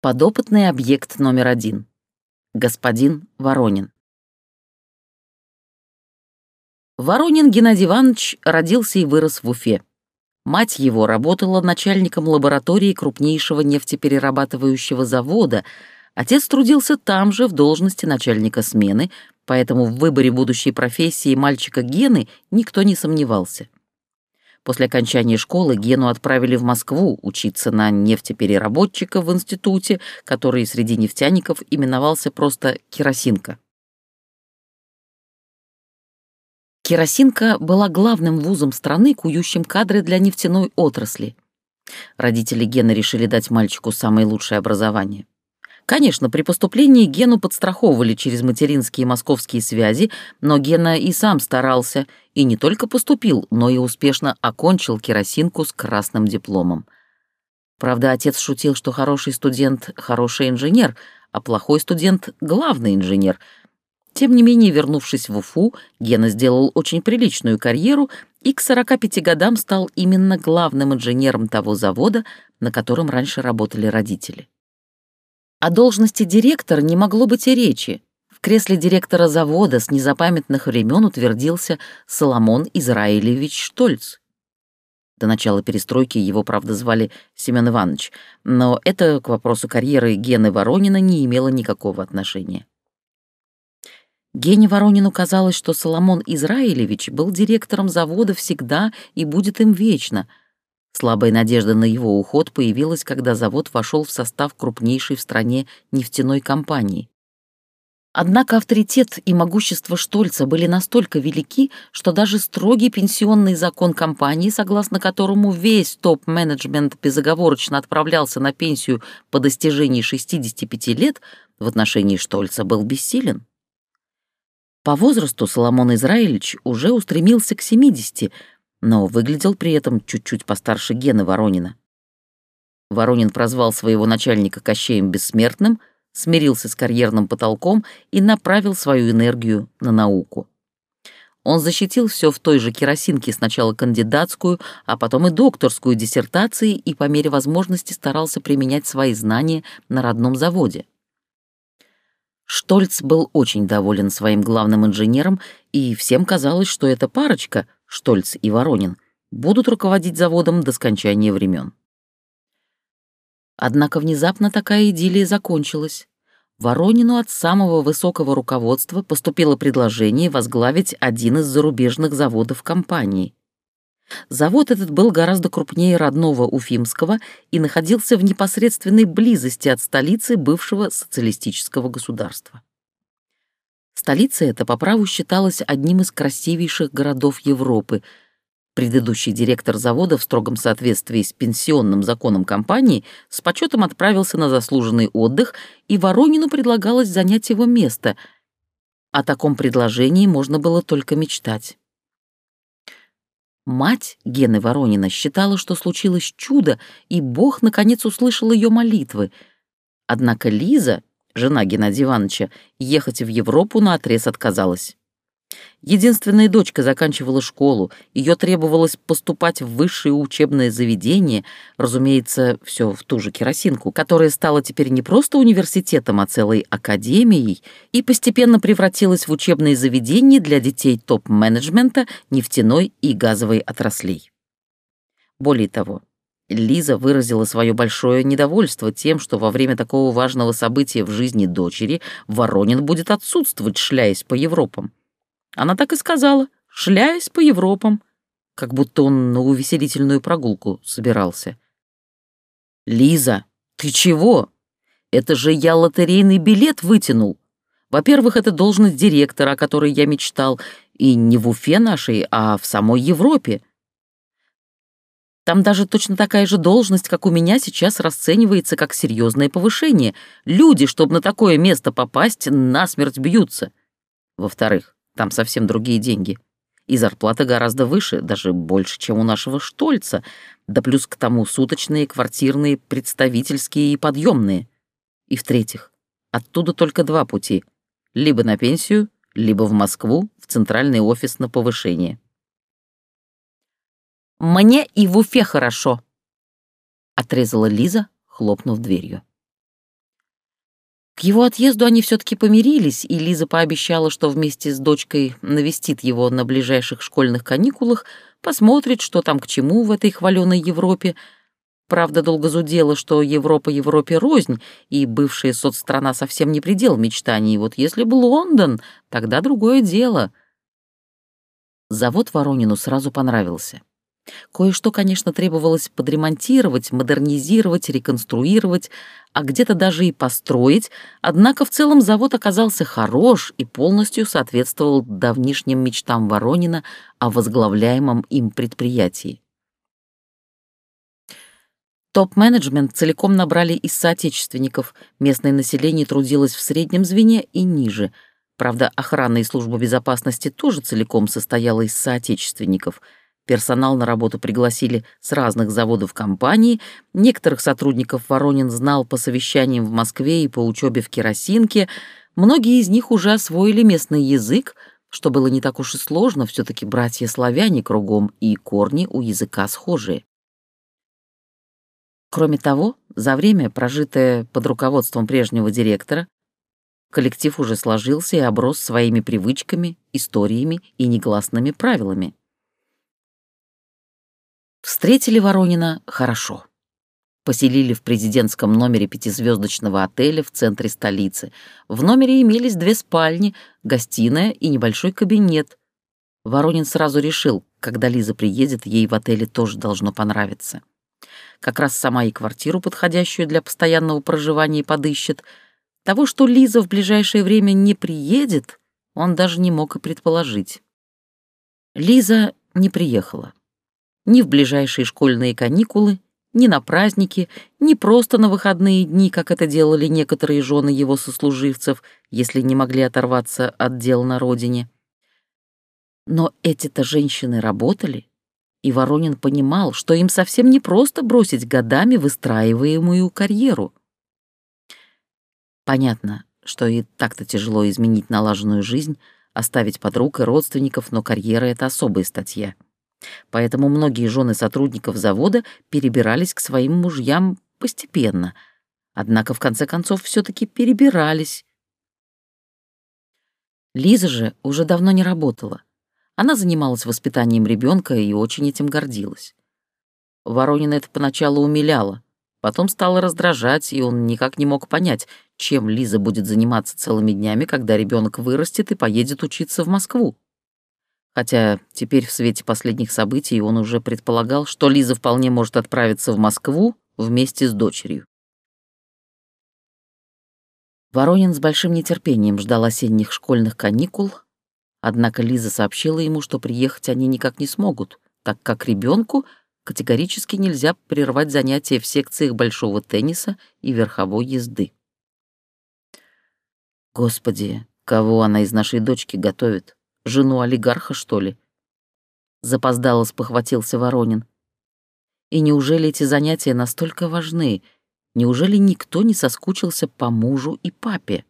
Подопытный объект номер один. Господин Воронин. Воронин Геннадий Иванович родился и вырос в Уфе. Мать его работала начальником лаборатории крупнейшего нефтеперерабатывающего завода. Отец трудился там же в должности начальника смены, поэтому в выборе будущей профессии мальчика Гены никто не сомневался. После окончания школы Гену отправили в Москву учиться на нефтепереработчика в институте, который среди нефтяников именовался просто «Керосинка». Керосинка была главным вузом страны, кующим кадры для нефтяной отрасли. Родители Гены решили дать мальчику самое лучшее образование. Конечно, при поступлении Гену подстраховывали через материнские московские связи, но Гена и сам старался, и не только поступил, но и успешно окончил керосинку с красным дипломом. Правда, отец шутил, что хороший студент — хороший инженер, а плохой студент — главный инженер. Тем не менее, вернувшись в Уфу, Гена сделал очень приличную карьеру и к 45 годам стал именно главным инженером того завода, на котором раньше работали родители. О должности директора не могло быть и речи. В кресле директора завода с незапамятных времен утвердился Соломон Израилевич Штольц. До начала перестройки его, правда, звали Семен Иванович, но это к вопросу карьеры Гены Воронина не имело никакого отношения. Гене Воронину казалось, что Соломон Израилевич был директором завода всегда и будет им вечно — Слабая надежда на его уход появилась, когда завод вошел в состав крупнейшей в стране нефтяной компании. Однако авторитет и могущество Штольца были настолько велики, что даже строгий пенсионный закон компании, согласно которому весь топ-менеджмент безоговорочно отправлялся на пенсию по достижении 65 лет, в отношении Штольца был бессилен. По возрасту Соломон Израилевич уже устремился к 70, но выглядел при этом чуть-чуть постарше Гены Воронина. Воронин прозвал своего начальника Кощеем Бессмертным, смирился с карьерным потолком и направил свою энергию на науку. Он защитил все в той же керосинке, сначала кандидатскую, а потом и докторскую диссертации и по мере возможности старался применять свои знания на родном заводе. Штольц был очень доволен своим главным инженером, и всем казалось, что эта парочка — Штольц и Воронин, будут руководить заводом до скончания времен. Однако внезапно такая идиллия закончилась. Воронину от самого высокого руководства поступило предложение возглавить один из зарубежных заводов компании. Завод этот был гораздо крупнее родного Уфимского и находился в непосредственной близости от столицы бывшего социалистического государства. Столица эта по праву считалась одним из красивейших городов Европы. Предыдущий директор завода в строгом соответствии с пенсионным законом компании с почетом отправился на заслуженный отдых, и Воронину предлагалось занять его место. О таком предложении можно было только мечтать. Мать Гены Воронина считала, что случилось чудо, и Бог наконец услышал ее молитвы. Однако Лиза, жена Геннадия Ивановича, ехать в Европу наотрез отказалась. Единственная дочка заканчивала школу, ее требовалось поступать в высшее учебное заведение, разумеется, все в ту же керосинку, которая стала теперь не просто университетом, а целой академией и постепенно превратилась в учебное заведение для детей топ-менеджмента нефтяной и газовой отраслей. Более того, Лиза выразила свое большое недовольство тем, что во время такого важного события в жизни дочери Воронин будет отсутствовать, шляясь по Европам. Она так и сказала, шляясь по Европам, как будто он на увеселительную прогулку собирался. «Лиза, ты чего? Это же я лотерейный билет вытянул. Во-первых, это должность директора, о которой я мечтал, и не в Уфе нашей, а в самой Европе. Там даже точно такая же должность, как у меня, сейчас расценивается как серьезное повышение. Люди, чтобы на такое место попасть, насмерть бьются. Во-вторых, там совсем другие деньги. И зарплата гораздо выше, даже больше, чем у нашего Штольца, да плюс к тому суточные, квартирные, представительские и подъемные. И в-третьих, оттуда только два пути. Либо на пенсию, либо в Москву, в центральный офис на повышение. Мне и в Уфе хорошо», — отрезала Лиза, хлопнув дверью. К его отъезду они все-таки помирились, и Лиза пообещала, что вместе с дочкой навестит его на ближайших школьных каникулах, посмотрит, что там к чему в этой хваленой Европе. Правда, долго зудела, что Европа Европе рознь, и бывшая соцстрана совсем не предел мечтаний. Вот если бы Лондон, тогда другое дело. Завод Воронину сразу понравился. Кое-что, конечно, требовалось подремонтировать, модернизировать, реконструировать, а где-то даже и построить, однако в целом завод оказался хорош и полностью соответствовал давнишним мечтам Воронина о возглавляемом им предприятии. Топ-менеджмент целиком набрали из соотечественников, местное население трудилось в среднем звене и ниже. Правда, охрана и служба безопасности тоже целиком состояла из соотечественников — Персонал на работу пригласили с разных заводов компании. Некоторых сотрудников Воронин знал по совещаниям в Москве и по учебе в Керосинке. Многие из них уже освоили местный язык, что было не так уж и сложно, все таки братья-славяне кругом, и корни у языка схожие. Кроме того, за время, прожитое под руководством прежнего директора, коллектив уже сложился и оброс своими привычками, историями и негласными правилами. Встретили Воронина хорошо. Поселили в президентском номере пятизвездочного отеля в центре столицы. В номере имелись две спальни, гостиная и небольшой кабинет. Воронин сразу решил, когда Лиза приедет, ей в отеле тоже должно понравиться. Как раз сама и квартиру, подходящую для постоянного проживания, подыщет. Того, что Лиза в ближайшее время не приедет, он даже не мог и предположить. Лиза не приехала ни в ближайшие школьные каникулы, ни на праздники, ни просто на выходные дни, как это делали некоторые жены его сослуживцев, если не могли оторваться от дел на родине. Но эти-то женщины работали, и Воронин понимал, что им совсем не просто бросить годами выстраиваемую карьеру. Понятно, что и так-то тяжело изменить налаженную жизнь, оставить подруг и родственников, но карьера — это особая статья. Поэтому многие жены сотрудников завода перебирались к своим мужьям постепенно. Однако, в конце концов, все таки перебирались. Лиза же уже давно не работала. Она занималась воспитанием ребенка и очень этим гордилась. Воронина это поначалу умиляло, потом стало раздражать, и он никак не мог понять, чем Лиза будет заниматься целыми днями, когда ребенок вырастет и поедет учиться в Москву хотя теперь в свете последних событий он уже предполагал, что Лиза вполне может отправиться в Москву вместе с дочерью. Воронин с большим нетерпением ждал осенних школьных каникул, однако Лиза сообщила ему, что приехать они никак не смогут, так как ребенку категорически нельзя прервать занятия в секциях большого тенниса и верховой езды. Господи, кого она из нашей дочки готовит? Жену олигарха, что ли?» Запоздало спохватился Воронин. «И неужели эти занятия настолько важны? Неужели никто не соскучился по мужу и папе?»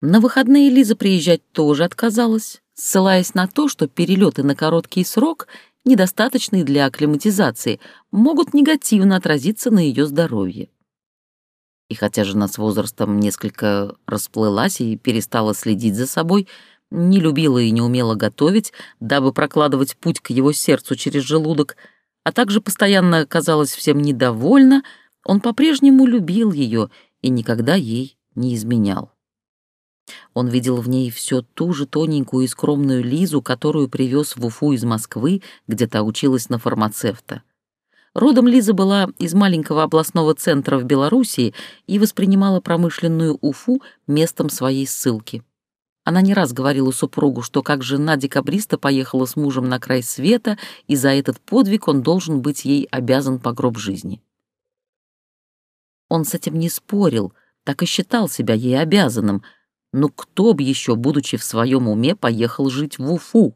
На выходные Лиза приезжать тоже отказалась, ссылаясь на то, что перелеты на короткий срок, недостаточные для акклиматизации, могут негативно отразиться на ее здоровье. И хотя жена с возрастом несколько расплылась и перестала следить за собой, не любила и не умела готовить, дабы прокладывать путь к его сердцу через желудок, а также постоянно казалась всем недовольна, он по-прежнему любил ее и никогда ей не изменял. Он видел в ней все ту же тоненькую и скромную Лизу, которую привез в Уфу из Москвы, где та училась на фармацевта. Родом Лиза была из маленького областного центра в Белоруссии и воспринимала промышленную Уфу местом своей ссылки. Она не раз говорила супругу, что как жена декабриста поехала с мужем на край света, и за этот подвиг он должен быть ей обязан по гроб жизни. Он с этим не спорил, так и считал себя ей обязанным, но кто б еще, будучи в своем уме, поехал жить в Уфу?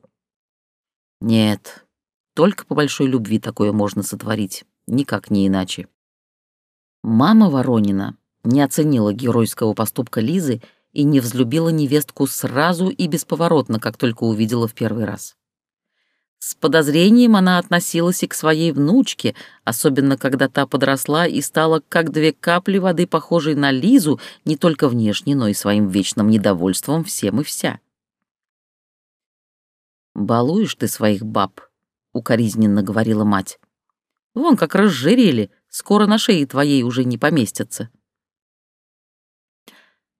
Нет, только по большой любви такое можно сотворить, никак не иначе. Мама Воронина не оценила геройского поступка Лизы и не взлюбила невестку сразу и бесповоротно, как только увидела в первый раз. С подозрением она относилась и к своей внучке, особенно когда та подросла и стала как две капли воды похожей на Лизу не только внешне, но и своим вечным недовольством всем и вся. «Балуешь ты своих баб», — укоризненно говорила мать. «Вон как разжирели, скоро на шее твоей уже не поместятся».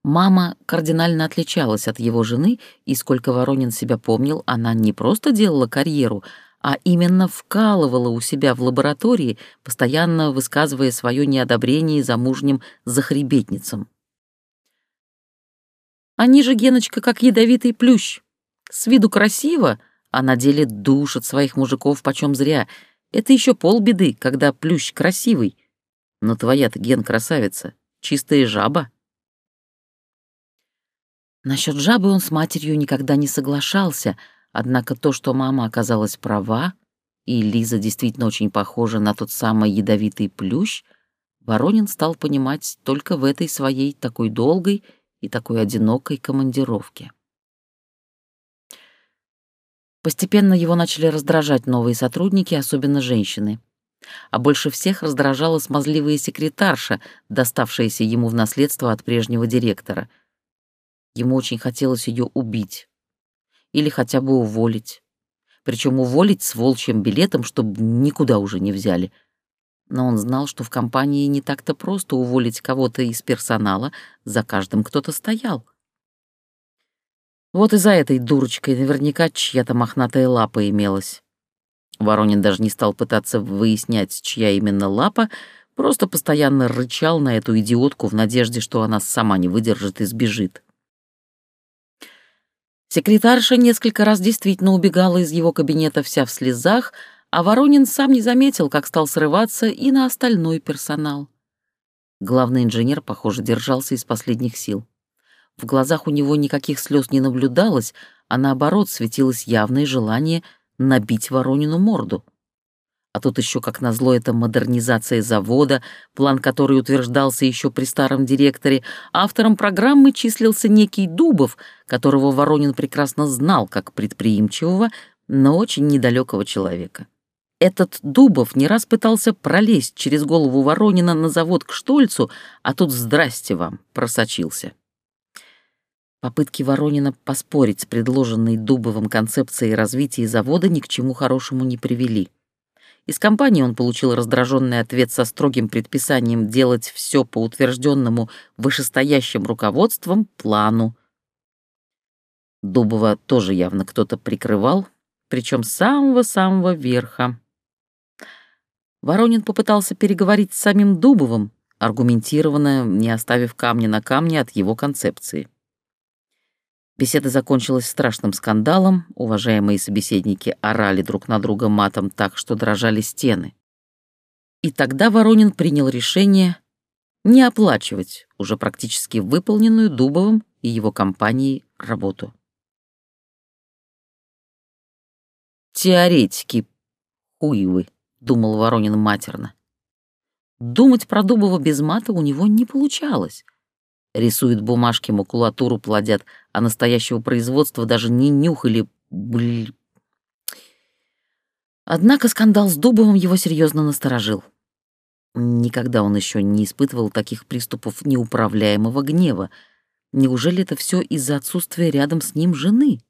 Мама кардинально отличалась от его жены, и сколько Воронин себя помнил, она не просто делала карьеру, а именно вкалывала у себя в лаборатории, постоянно высказывая свое неодобрение замужним захребетницам. Они же, Геночка, как ядовитый плющ. С виду красиво, а на деле душат своих мужиков почем зря. Это еще полбеды, когда плющ красивый. Но твоя-то, Ген, красавица, чистая жаба. Насчет жабы он с матерью никогда не соглашался, однако то, что мама оказалась права, и Лиза действительно очень похожа на тот самый ядовитый плющ, Воронин стал понимать только в этой своей такой долгой и такой одинокой командировке. Постепенно его начали раздражать новые сотрудники, особенно женщины. А больше всех раздражала смазливая секретарша, доставшаяся ему в наследство от прежнего директора — Ему очень хотелось ее убить. Или хотя бы уволить. Причем уволить с волчьим билетом, чтобы никуда уже не взяли. Но он знал, что в компании не так-то просто уволить кого-то из персонала, за каждым кто-то стоял. Вот и за этой дурочкой наверняка чья-то мохнатая лапа имелась. Воронин даже не стал пытаться выяснять, чья именно лапа, просто постоянно рычал на эту идиотку в надежде, что она сама не выдержит и сбежит. Секретарша несколько раз действительно убегала из его кабинета вся в слезах, а Воронин сам не заметил, как стал срываться и на остальной персонал. Главный инженер, похоже, держался из последних сил. В глазах у него никаких слез не наблюдалось, а наоборот светилось явное желание набить Воронину морду. А тут еще, как назло, это модернизация завода, план который утверждался еще при старом директоре. Автором программы числился некий Дубов, которого Воронин прекрасно знал как предприимчивого, но очень недалекого человека. Этот Дубов не раз пытался пролезть через голову Воронина на завод к Штольцу, а тут «здрасте вам» просочился. Попытки Воронина поспорить с предложенной Дубовым концепцией развития завода ни к чему хорошему не привели. Из компании он получил раздраженный ответ со строгим предписанием делать все по утвержденному вышестоящим руководством плану. Дубова тоже явно кто-то прикрывал, причем самого-самого верха. Воронин попытался переговорить с самим Дубовым, аргументированно, не оставив камня на камне от его концепции. Беседа закончилась страшным скандалом, уважаемые собеседники орали друг на друга матом так, что дрожали стены. И тогда Воронин принял решение не оплачивать уже практически выполненную Дубовым и его компанией работу. «Теоретики, хуевы», — думал Воронин матерно. Думать про Дубова без мата у него не получалось. Рисуют бумажки, макулатуру плодят, а настоящего производства даже не нюхали. Бль. Однако скандал с Дубовым его серьезно насторожил. Никогда он еще не испытывал таких приступов неуправляемого гнева. Неужели это все из-за отсутствия рядом с ним жены?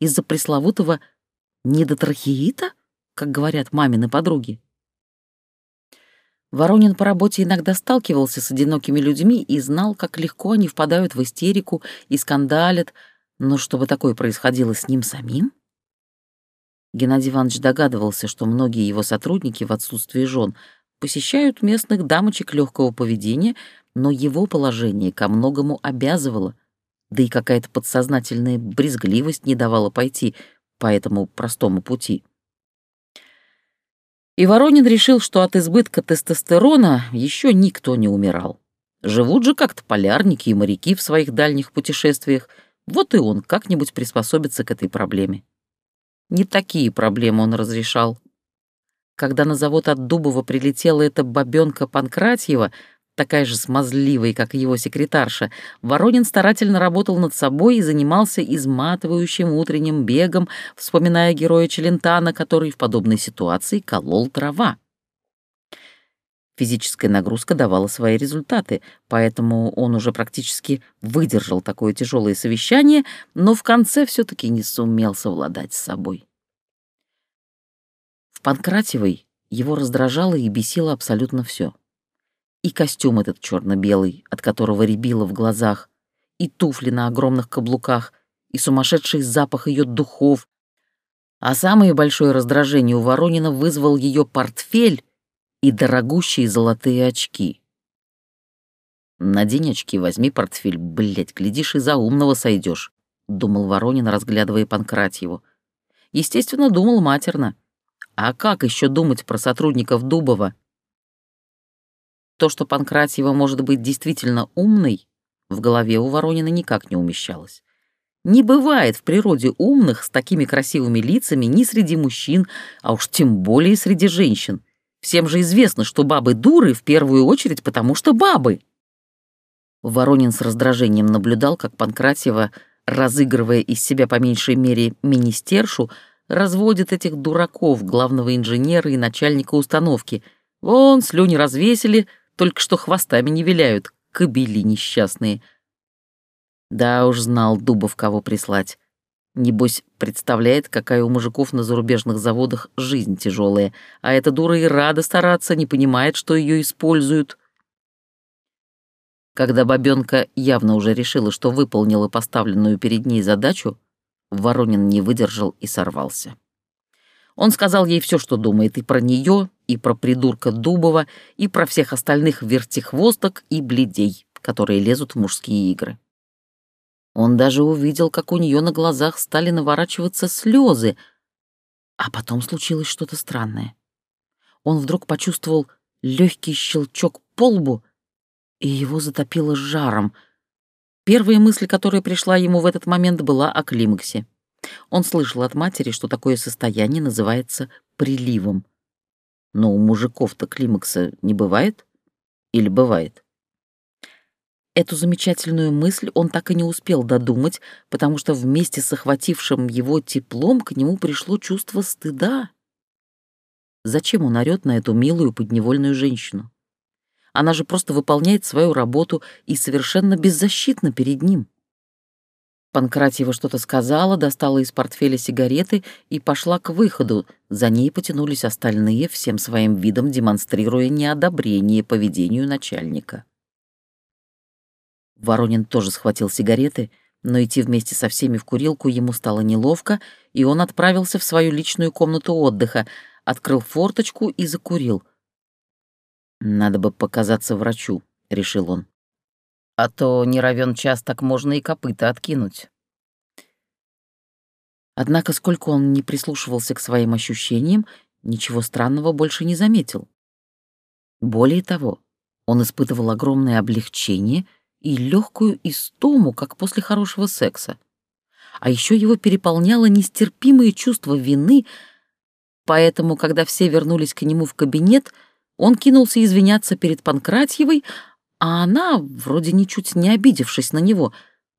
Из-за пресловутого недотрахеита, как говорят мамины подруги? Воронин по работе иногда сталкивался с одинокими людьми и знал, как легко они впадают в истерику и скандалят, но чтобы такое происходило с ним самим? Геннадий Иванович догадывался, что многие его сотрудники в отсутствии жен посещают местных дамочек легкого поведения, но его положение ко многому обязывало, да и какая-то подсознательная брезгливость не давала пойти по этому простому пути. И Воронин решил, что от избытка тестостерона еще никто не умирал. Живут же как-то полярники и моряки в своих дальних путешествиях, вот и он как-нибудь приспособится к этой проблеме. Не такие проблемы он разрешал. Когда на завод от Дубова прилетела эта бабёнка Панкратьева, такая же смазливая, как его секретарша, Воронин старательно работал над собой и занимался изматывающим утренним бегом, вспоминая героя Челентана, который в подобной ситуации колол трава. Физическая нагрузка давала свои результаты, поэтому он уже практически выдержал такое тяжелое совещание, но в конце все-таки не сумел совладать с собой. В Панкратевой его раздражало и бесило абсолютно все. И костюм этот черно-белый, от которого рябило в глазах, и туфли на огромных каблуках, и сумасшедший запах ее духов. А самое большое раздражение у Воронина вызвал ее портфель и дорогущие золотые очки. «Надень очки, возьми портфель, блядь, глядишь, и за умного сойдешь», — думал Воронин, разглядывая Панкратьеву. Естественно, думал матерно. А как еще думать про сотрудников Дубова? То, что Панкратьева может быть действительно умной, в голове у Воронина никак не умещалось. Не бывает в природе умных с такими красивыми лицами ни среди мужчин, а уж тем более среди женщин. Всем же известно, что бабы дуры в первую очередь потому, что бабы. Воронин с раздражением наблюдал, как Панкратьева, разыгрывая из себя по меньшей мере министершу, разводит этих дураков, главного инженера и начальника установки. Вон, слюни развесили, только что хвостами не виляют, кобели несчастные. Да уж знал Дубов, кого прислать. Небось, представляет, какая у мужиков на зарубежных заводах жизнь тяжелая, а эта дура и рада стараться, не понимает, что ее используют. Когда бабенка явно уже решила, что выполнила поставленную перед ней задачу, Воронин не выдержал и сорвался. Он сказал ей все, что думает и про нее, и про придурка Дубова, и про всех остальных вертихвосток и бледей, которые лезут в мужские игры. Он даже увидел, как у нее на глазах стали наворачиваться слезы, а потом случилось что-то странное. Он вдруг почувствовал легкий щелчок по лбу, и его затопило жаром. Первая мысль, которая пришла ему в этот момент, была о климаксе. Он слышал от матери, что такое состояние называется приливом. Но у мужиков-то климакса не бывает? Или бывает? Эту замечательную мысль он так и не успел додумать, потому что вместе с охватившим его теплом к нему пришло чувство стыда. Зачем он орёт на эту милую подневольную женщину? Она же просто выполняет свою работу и совершенно беззащитна перед ним. Панкратьева что-то сказала, достала из портфеля сигареты и пошла к выходу. За ней потянулись остальные, всем своим видом демонстрируя неодобрение поведению начальника. Воронин тоже схватил сигареты, но идти вместе со всеми в курилку ему стало неловко, и он отправился в свою личную комнату отдыха, открыл форточку и закурил. «Надо бы показаться врачу», — решил он. «А то не равен час так можно и копыта откинуть». Однако, сколько он не прислушивался к своим ощущениям, ничего странного больше не заметил. Более того, он испытывал огромное облегчение — и легкую истому, как после хорошего секса. А еще его переполняло нестерпимое чувство вины, поэтому, когда все вернулись к нему в кабинет, он кинулся извиняться перед Панкратьевой, а она, вроде ничуть не обидевшись на него,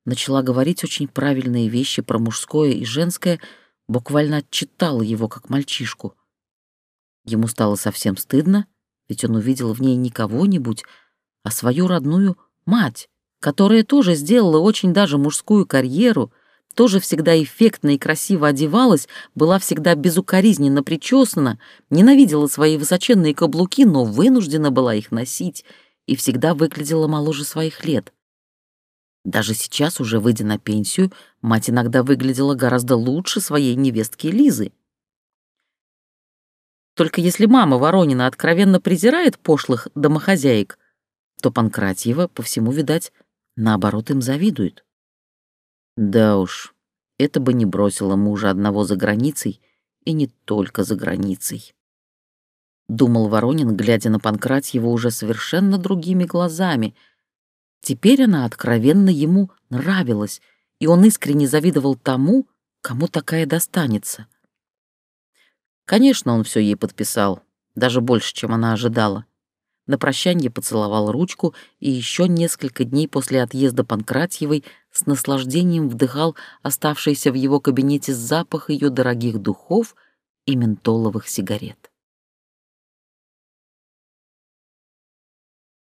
начала говорить очень правильные вещи про мужское и женское, буквально отчитала его как мальчишку. Ему стало совсем стыдно, ведь он увидел в ней не кого-нибудь, а свою родную мать, которая тоже сделала очень даже мужскую карьеру, тоже всегда эффектно и красиво одевалась, была всегда безукоризненно причесана, ненавидела свои высоченные каблуки, но вынуждена была их носить и всегда выглядела моложе своих лет. Даже сейчас, уже выйдя на пенсию, мать иногда выглядела гораздо лучше своей невестки Лизы. Только если мама Воронина откровенно презирает пошлых домохозяек, то Панкратьева, по всему, видать, наоборот, им завидует. Да уж, это бы не бросило мужа одного за границей, и не только за границей. Думал Воронин, глядя на Панкратьева уже совершенно другими глазами. Теперь она откровенно ему нравилась, и он искренне завидовал тому, кому такая достанется. Конечно, он все ей подписал, даже больше, чем она ожидала. на прощанье поцеловал ручку и еще несколько дней после отъезда Панкратьевой с наслаждением вдыхал оставшийся в его кабинете запах ее дорогих духов и ментоловых сигарет.